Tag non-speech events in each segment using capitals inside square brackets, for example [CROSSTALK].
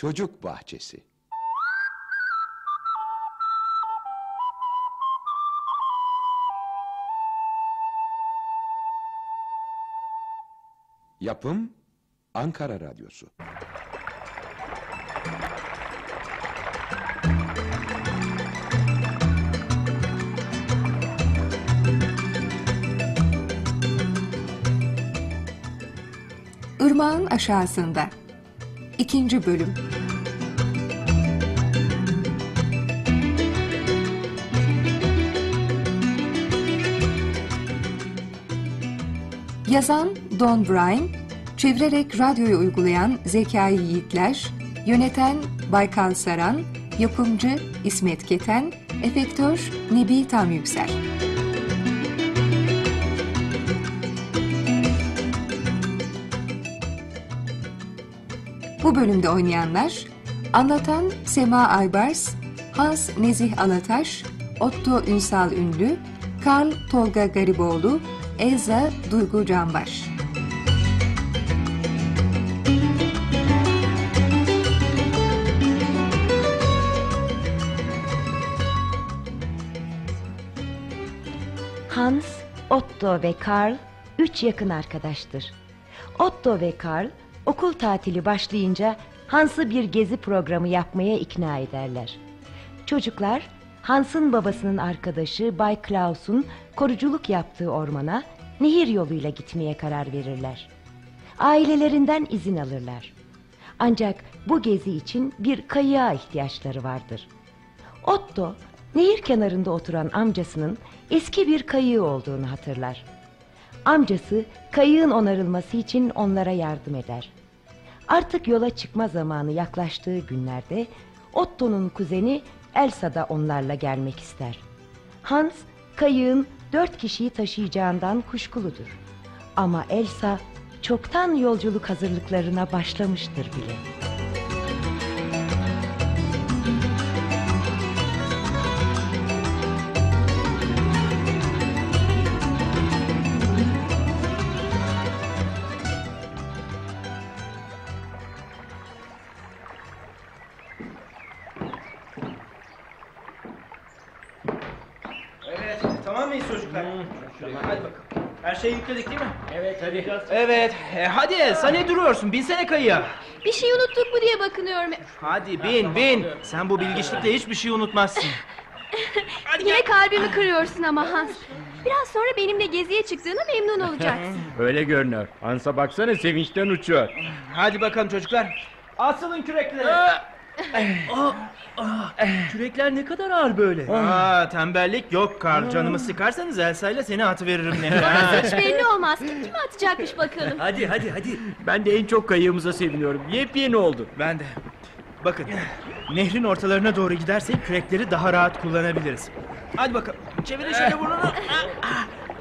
Çocuk Bahçesi. Yapım Ankara Radyosu. Irmağın Aşağısında İkinci Bölüm Yazan Don Bryan, çevirerek radyoyu uygulayan Zekai Yiğitler, yöneten Baykal Saran, yapımcı İsmet Keten, efektör Nebi Tam Yüksel. Bu bölümde oynayanlar Anlatan Sema Aybars, Hans Nezih Alataş, Otto Ünsal Ünlü, Karl Tolga Gariboğlu, Elza Duygu Canbaş. Hans, Otto ve Karl üç yakın arkadaştır. Otto ve Karl okul tatili başlayınca Hans'ı bir gezi programı yapmaya ikna ederler. Çocuklar Hans'ın babasının arkadaşı Bay Klaus'un koruculuk yaptığı ormana nehir yoluyla gitmeye karar verirler. Ailelerinden izin alırlar. Ancak bu gezi için bir kayığa ihtiyaçları vardır. Otto nehir kenarında oturan amcasının eski bir kayığı olduğunu hatırlar. Amcası kayığın onarılması için onlara yardım eder. Artık yola çıkma zamanı yaklaştığı günlerde Otto'nun kuzeni Elsa da onlarla gelmek ister. Hans kayığın dört kişiyi taşıyacağından kuşkuludur. Ama Elsa çoktan yolculuk hazırlıklarına başlamıştır bile. Mi? Evet e, hadi sen ne duruyorsun? Binsene kayıya. Bir şey unuttuk mu diye bakınıyorum. Hadi bin, bin. Sen bu bilgiçlikle hiçbir şey unutmazsın. Hadi Yine gel. kalbimi kırıyorsun ama Hans. Biraz sonra benimle geziye çıktığına memnun olacaksın. [LAUGHS] Öyle görünüyor. Hans'a baksana sevinçten uçuyor. Hadi bakalım çocuklar. Asılın kürekleri. Kürekler ne kadar ağır böyle. Aa, tembellik yok Karl. Canımı sıkarsanız Elsa ile seni atıveririm. Bana hiç belli olmaz. Kim kimi atacakmış bakalım. [LAUGHS] Hadi hadi hadi. Ben de en çok kayığımıza seviniyorum. Yepyeni oldu. ben de. Bakın, nehrin ortalarına doğru gidersek kürekleri daha rahat kullanabiliriz. Hadi bakalım. Çevirin şöyle burnunu. [LAUGHS]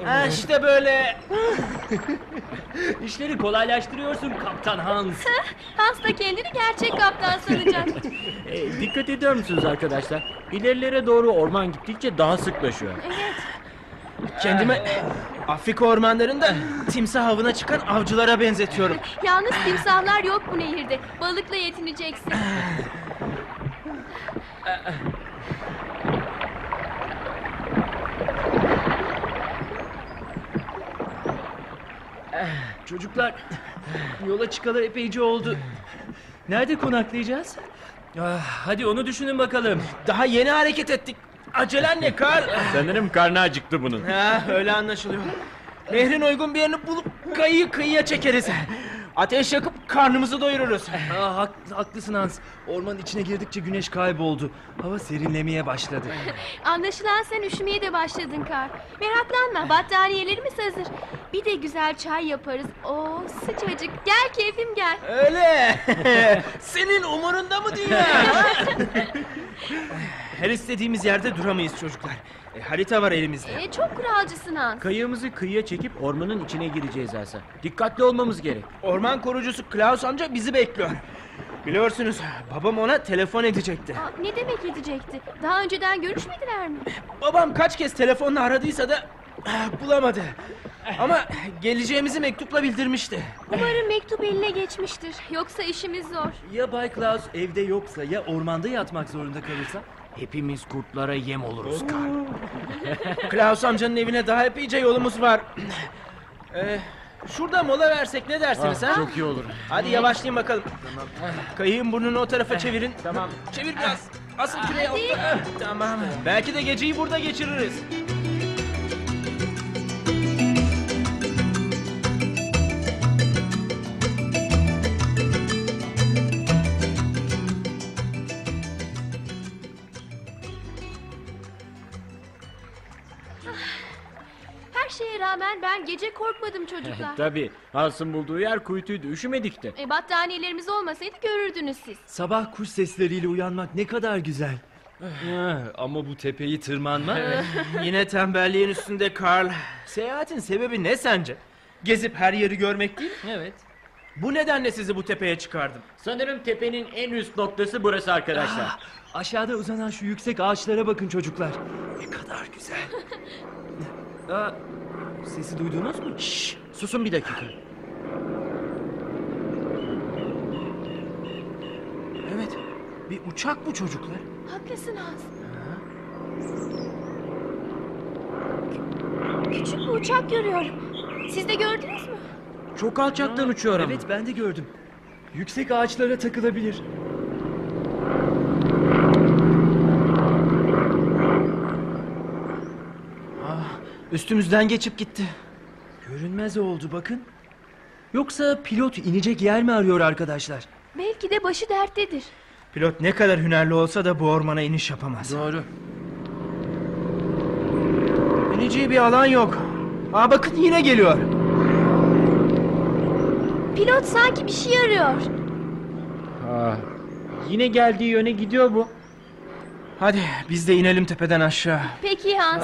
Ha, işte böyle. [LAUGHS] İşleri kolaylaştırıyorsun Kaptan Hans. Hans da kendini gerçek kaptan sanacak. E, dikkat ediyor musunuz arkadaşlar? İlerilere doğru orman gittikçe daha sıklaşıyor. Kendime Afrika ormanlarında timsah avına çıkan avcılara benzetiyorum. [LAUGHS] Yalnız timsahlar yok bu nehirde. Balıkla yetineceksin. Çocuklar yola çıkalı epeyce oldu. Nerede konaklayacağız? Ah, hadi onu düşünün bakalım. Daha yeni hareket ettik. Acelen ne kar? Sanırım karnı acıktı bunun. ha, öyle anlaşılıyor. Nehrin uygun bir yerini bulup kayıyı kıyıya çekeriz. Ateş yakıp karnımızı doyururuz. Ah, hak- haklısın Hans. Ormanın içine girdikçe güneş kayboldu. Hava serinlemeye başladı. [LAUGHS] Anlaşılan sen üşümeye de başladın Kar. Meraklanma battaniyelerimiz hazır. Bir de güzel çay yaparız. Oo sıcacık. Gel keyfim gel. Öyle. [LAUGHS] Senin umurunda mı dünya? [LAUGHS] Her istediğimiz yerde duramayız çocuklar. E, harita var elimizde. E, çok kuralcısın Hans. Kayığımızı kıyıya çekip ormanın içine gireceğiz Elsa. Dikkatli olmamız gerek. Orman korucusu Klaus amca bizi bekliyor. Biliyorsunuz babam ona telefon edecekti. Aa, ne demek edecekti? Daha önceden görüşmediler mi? Babam kaç kez telefonla aradıysa da ah, bulamadı. Ama geleceğimizi mektupla bildirmişti. Umarım mektup eline geçmiştir. Yoksa işimiz zor. Ya Bay Klaus evde yoksa ya ormanda yatmak zorunda kalırsa? Hepimiz kurtlara yem oluruz Karl. Klaus amcanın evine daha epeyce yolumuz var. Ee, [LAUGHS] şurada mola versek ne dersiniz ha? Çok iyi olur. Hadi yavaşlayın bakalım. Kayığın burnunu o tarafa çevirin. Tamam. Çevir biraz. Asıl küreği orta. Tamam. Belki de geceyi burada geçiririz. Şeye rağmen ben gece korkmadım [LAUGHS] çocuklar. Tabii. Hans'ın bulduğu yer kuytuydu. Üşümedik de. e, battaniyelerimiz olmasaydı görürdünüz siz. Sabah kuş sesleriyle uyanmak ne kadar güzel. Ah, Ama bu tepeyi tırmanmak... [LAUGHS] Yine tembelliğin üstünde Karl. Seyahatin sebebi ne sence? Gezip her yeri görmek değil. evet. Bu nedenle sizi bu tepeye çıkardım. Sanırım tepenin en üst noktası burası arkadaşlar. Ah, aşağıda uzanan şu yüksek ağaçlara bakın çocuklar. Ne kadar güzel. [LAUGHS] Aa, sesi duydunuz mu? Şşş, susun bir dakika. Evet, bir uçak bu çocuklar. Haklısın Hans. Küçük bir uçak görüyorum. Siz de gördünüz mü? Çok alçaktan uçuyor ama. Evet ben de gördüm. Yüksek ağaçlara takılabilir. Üstümüzden geçip gitti. Görünmez oldu bakın. Yoksa pilot inecek yer mi arıyor arkadaşlar? Belki de başı derttedir. Pilot ne kadar hünerli olsa da bu ormana iniş yapamaz. Doğru. İneceği bir alan yok. Aa bakın yine geliyor. Pilot sanki bir şey arıyor. Ah, yine geldiği yöne gidiyor bu. Hadi biz de inelim tepeden aşağı. Peki Hans.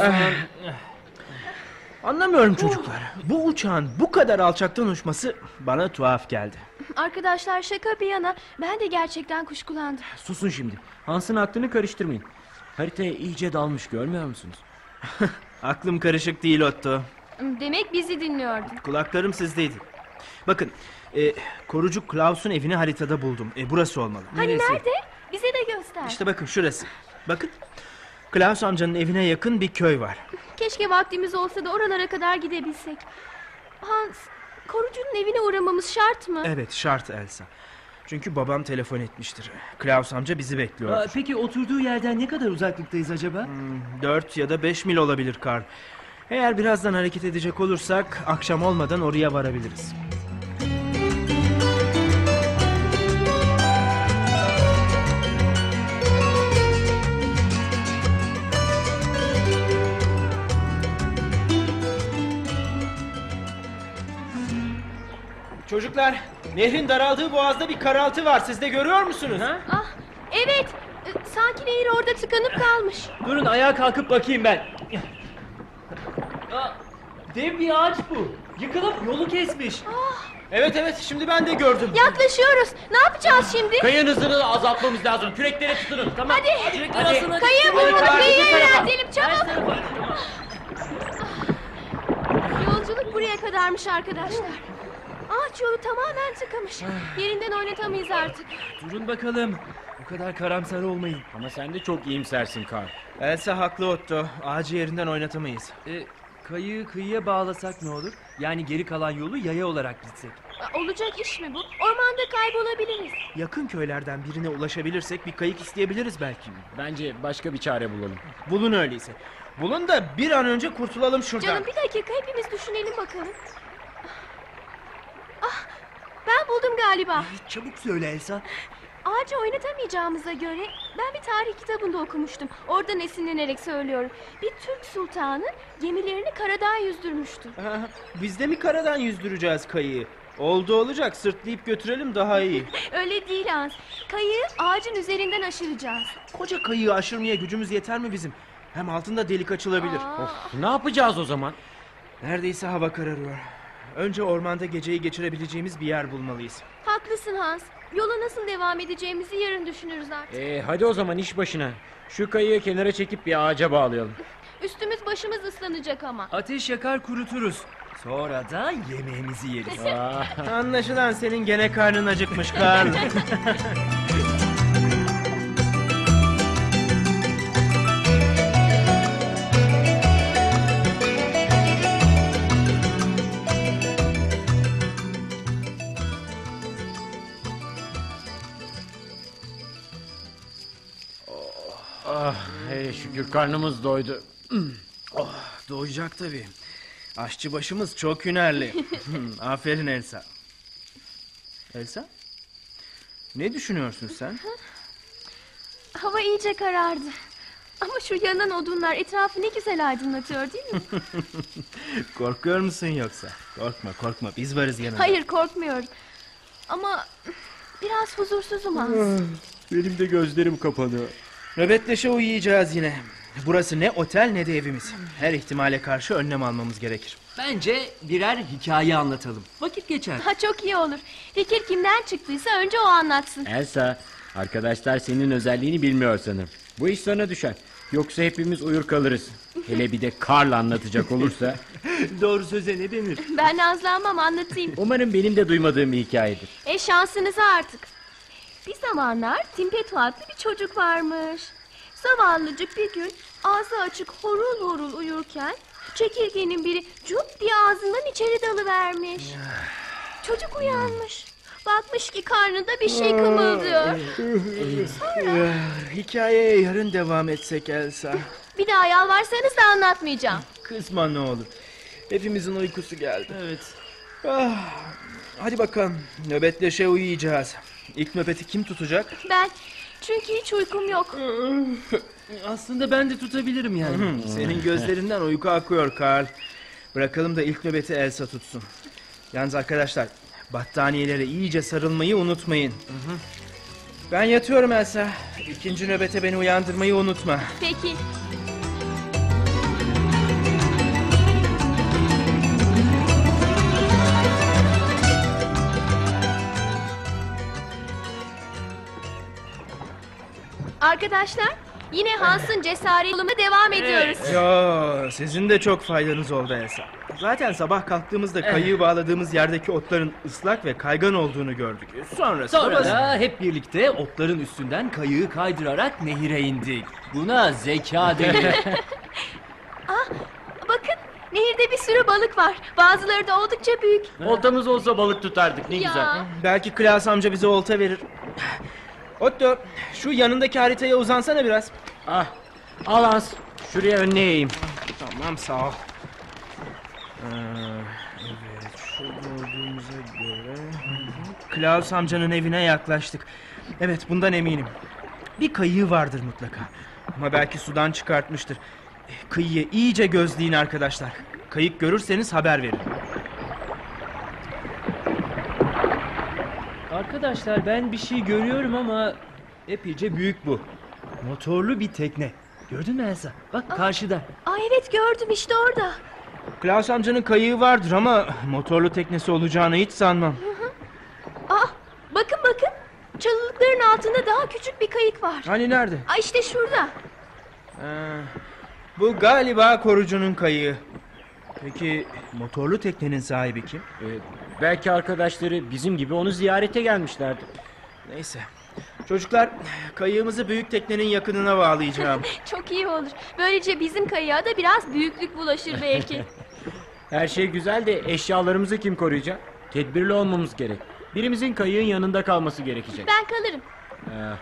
Anlamıyorum çocuklar. Bu uçağın bu kadar alçaktan uçması bana tuhaf geldi. Arkadaşlar şaka bir yana ben de gerçekten kuşkulandım. Susun şimdi. Hans'ın aklını karıştırmayın. Haritaya iyice dalmış görmüyor musunuz? [LAUGHS] Aklım karışık değil Otto. Demek bizi dinliyordun. Kulaklarım sizdeydi. Bakın, e, korucu Klaus'un evini haritada buldum. E, burası olmalı. Hani nerede? Bize de göster. İşte bakın şurası. Bakın. Klaus amcanın evine yakın bir köy var. Keşke vaktimiz olsa da oralara kadar gidebilsek. Hans, korucunun evine uğramamız şart mı? Evet şart Elsa. Çünkü babam telefon etmiştir. Klaus amca bizi bekliyor. Aa, peki oturduğu yerden ne kadar uzaklıktayız acaba? 4 ya da 5 mil olabilir Karl. Eğer birazdan hareket edecek olursak akşam olmadan oraya varabiliriz. Çocuklar, nehrin daraldığı boğazda bir karaltı var. Siz de görüyor musunuz? Ah, evet. E, Sanki nehir orada tıkanıp kalmış. Durun ayağa kalkıp bakayım ben. Aa, dev bir ağaç bu. Yıkılıp yolu kesmiş. Evet evet, şimdi ben de gördüm. Yaklaşıyoruz. Ne yapacağız şimdi? Kayın hızını azaltmamız lazım. Kürekleri tutunun. Tamam. Hadi. Hadi. Bulun. Hadi. Kayığı Bu tarafa. yöneltelim çabuk. Yolculuk buraya kadarmış arkadaşlar. Ağaç yolu tamamen tıkamış. Yerinden oynatamayız artık. Durun bakalım. Bu kadar karamsar olmayın. Ama sen de çok iyimsersin Karl. Elsa haklı Otto. Ağacı yerinden oynatamayız. E, kayığı kıyıya bağlasak ne olur? Yani geri kalan yolu yaya olarak gitsek. Aa, Olacak iş mi bu? Ormanda kaybolabiliriz. Yakın köylerden birine ulaşabilirsek bir kayık isteyebiliriz belki. Bence başka bir çare bulalım. Bulun öyleyse. Bulun da bir an önce kurtulalım şuradan. Canım bir dakika hepimiz düşünelim bakalım. Buldum galiba. Çabuk söyle Elsa. Ağacı oynatamayacağımıza göre ben bir tarih kitabında okumuştum. Oradan esinlenerek söylüyorum. Bir Türk sultanı gemilerini karadan yüzdürmüştü. Ha, Biz de mi karadan yüzdüreceğiz kayığı? Oldu olacak sırtlayıp götürelim daha iyi. [LAUGHS] Öyle değil Hans. Kayığı ağacın üzerinden aşıracağız. Koca kayığı aşırmaya gücümüz yeter mi bizim? Hem altında delik açılabilir. Aa, Ne yapacağız o zaman? Neredeyse hava kararıyor. Önce ormanda geceyi geçirebileceğimiz bir yer bulmalıyız. haklısın Hans. Yola nasıl devam edeceğimizi yarın düşünürüz artık. Ee, hadi o zaman iş başına. Şu kayığı kenara çekip bir ağaca bağlayalım. Üstümüz başımız ıslanacak ama. Ateş yakar kuruturuz. Sonra da yemeğimizi yeriz. Aa, Anlaşılan senin gene karnın acıkmış Karl. [LAUGHS] ah, hey, şükür karnımız doydu. [CLEARS THROAT] Doyacak tabii. Aşçı başımız çok hünerli. [LAUGHS] [LAUGHS] Aferin Elsa. Elsa? Ne düşünüyorsun sen? [LAUGHS] Hava iyice karardı. Ama şu yanan odunlar etrafı ne güzel aydınlatıyor değil mi? Korkuyor musun yoksa? Korkma korkma biz varız yanında. Hayır korkmuyorum. Ama biraz huzursuzum az. Benim de gözlerim kapanıyor. Nöbetleşe uyuyacağız yine. Burası ne otel ne de evimiz. Her ihtimale karşı önlem almamız gerekir. Bence birer hikaye anlatalım. Vakit geçer. Ha çok iyi olur. Fikir kimden çıktıysa önce o anlatsın. Elsa, arkadaşlar senin özelliğini bilmiyor sanırım. Bu iş sana düşer. Yoksa hepimiz uyur kalırız. Hele bir de Karl anlatacak olursa. [LAUGHS] Doğru söze ne denir? Ben nazlanmam anlatayım. Umarım benim de duymadığım bir hikayedir. E şansınıza artık. Bir zamanlar Timpetu adlı bir çocuk varmış. Zavallıcık bir gün ağzı açık horul horul uyurken çekirgenin biri cup diye ağzından içeri dalıvermiş. Çocuk uyanmış. Bakmış ki karnında bir şey kımıldıyor. Hikayeye yarın devam etsek Elsa. Bir daha yalvarsanız da anlatmayacağım. Kızma ne olur. Hepimizin uykusu geldi. Evet. Ah, hadi bakalım nöbetleşe uyuyacağız. İlk nöbeti kim tutacak? Ben çünkü hiç uykum yok. [LAUGHS] Aslında ben de tutabilirim yani. Senin gözlerinden uyku akıyor Karl. Bırakalım da ilk nöbeti Elsa tutsun. Yalnız arkadaşlar battaniyelere iyice sarılmayı unutmayın. Ben yatıyorum Elsa. İkinci nöbete beni uyandırmayı unutma. Peki. Arkadaşlar yine Hans'ın cesaret yoluna devam ediyoruz. Ya sizin de çok faydanız oldu Elsa. Zaten sabah kalktığımızda kayığı bağladığımız yerdeki otların ıslak ve kaygan olduğunu gördük. Sonrası Sonra da hep birlikte otların üstünden kayığı kaydırarak nehire indik. Buna zeka [LAUGHS] denir. [LAUGHS] Bakın nehirde bir sürü balık var. Bazıları da oldukça büyük. Oltamız olsa balık tutardık ne güzel. Ya. Belki Klaus amca bize olta verir. Otto şu yanındaki haritaya uzansana biraz. Ah, al Hans. Şuraya önüne eğeyim. Tamam sağ ol. Ee, evet şu gördüğümüze göre... Klaus amcanın evine yaklaştık. Evet bundan eminim. Bir kayığı vardır mutlaka. Ama belki sudan çıkartmıştır. Kıyıyı iyice gözleyin arkadaşlar. Kayık görürseniz haber verin. Arkadaşlar ben bir şey görüyorum ama epeyce büyük bu. Motorlu bir tekne. Gördün mü Elsa? Bak karşıda. Aa evet gördüm işte orada. Klaus amcanın kayığı vardır ama motorlu teknesi olacağını hiç sanmam. Aa bakın bakın. Çalılıkların altında daha küçük bir kayık var. Hani nerede? Aa işte şurada. Ee, bu galiba korucunun kayığı. Peki motorlu teknenin sahibi kim? Ee, belki arkadaşları bizim gibi onu ziyarete gelmişlerdi. Neyse. Çocuklar kayığımızı büyük teknenin yakınına bağlayacağım. [LAUGHS] Çok iyi olur. Böylece bizim kayığa da biraz büyüklük bulaşır belki. [LAUGHS] Her şey güzel de eşyalarımızı kim koruyacak? Tedbirli olmamız gerek. Birimizin kayığın yanında kalması gerekecek. ben kalırım. Ee,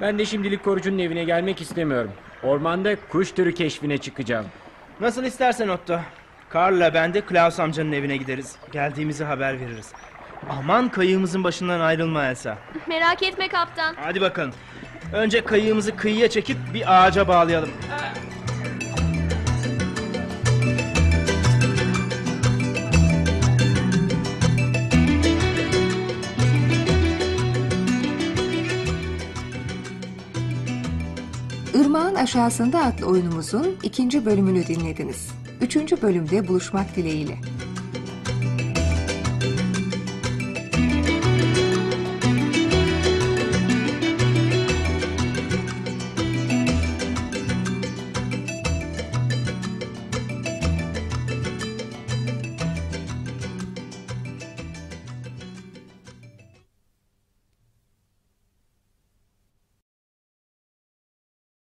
ben de şimdilik korucunun evine gelmek istemiyorum. Ormanda kuş türü keşfine çıkacağım. Nasıl istersen Otto. Karl'la ben de Klaus amcanın evine gideriz. Geldiğimizi haber veririz. Aman kayığımızın başından ayrılma Elsa. Merak etme kaptan. Hadi bakalım. Önce kayığımızı kıyıya çekip bir ağaca bağlayalım. Irmağın Aşağısında adlı oyunumuzun ikinci bölümünü dinlediniz. Üçüncü bölümde buluşmak dileğiyle.